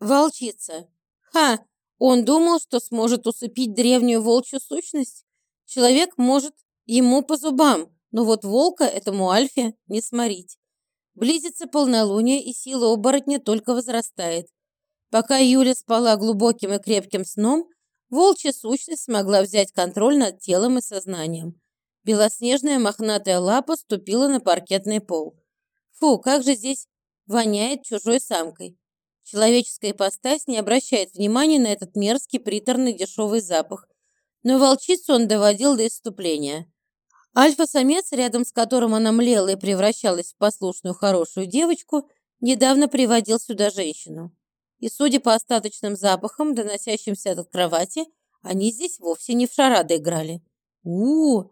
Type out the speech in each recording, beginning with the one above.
Волчица. Ха! Он думал, что сможет усыпить древнюю волчью сущность. Человек может ему по зубам, но вот волка этому Альфе не сморить. Близится полнолуние, и сила оборотня только возрастает. Пока Юля спала глубоким и крепким сном, волчья сущность смогла взять контроль над телом и сознанием. Белоснежная мохнатая лапа ступила на паркетный пол. Фу, как же здесь воняет чужой самкой. Человеческая ипостась не обращает внимания на этот мерзкий, приторный, дешевый запах. Но волчицу он доводил до исступления. Альфа-самец, рядом с которым она млела и превращалась в послушную, хорошую девочку, недавно приводил сюда женщину. И, судя по остаточным запахам, доносящимся от кровати, они здесь вовсе не в шарады играли. у, -у, -у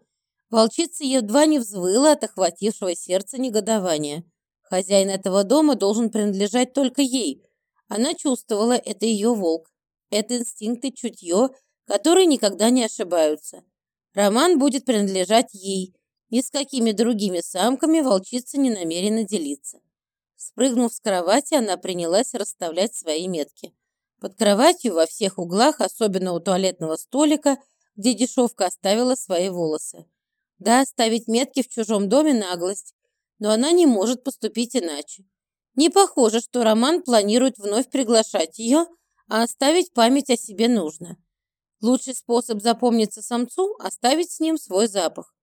Волчица едва не взвыла от охватившего сердце негодования. Хозяин этого дома должен принадлежать только ей, она чувствовала, это ее волк. Это инстинкты, чутье, которые никогда не ошибаются. Роман будет принадлежать ей. Ни с какими другими самками волчица не намерена делиться. Спрыгнув с кровати, она принялась расставлять свои метки. Под кроватью во всех углах, особенно у туалетного столика, где дешевка оставила свои волосы. Да, ставить метки в чужом доме – наглость, но она не может поступить иначе. Не похоже, что Роман планирует вновь приглашать ее, а оставить память о себе нужно. Лучший способ запомниться самцу – оставить с ним свой запах.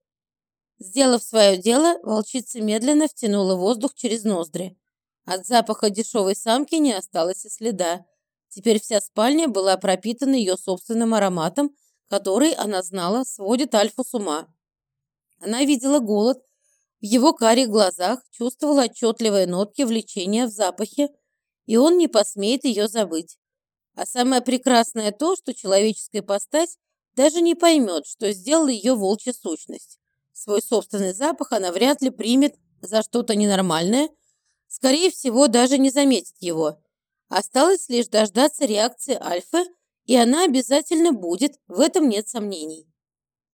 Сделав свое дело, волчица медленно втянула воздух через ноздри. От запаха дешевой самки не осталось и следа. Теперь вся спальня была пропитана ее собственным ароматом, который, она знала, сводит Альфу с ума. Она видела голод, в его карих глазах чувствовала отчетливые нотки влечения в запахе, и он не посмеет ее забыть. А самое прекрасное то, что человеческая постась даже не поймет, что сделала ее волчья сущность. Свой собственный запах она вряд ли примет за что-то ненормальное, скорее всего, даже не заметит его. Осталось лишь дождаться реакции Альфы, и она обязательно будет, в этом нет сомнений.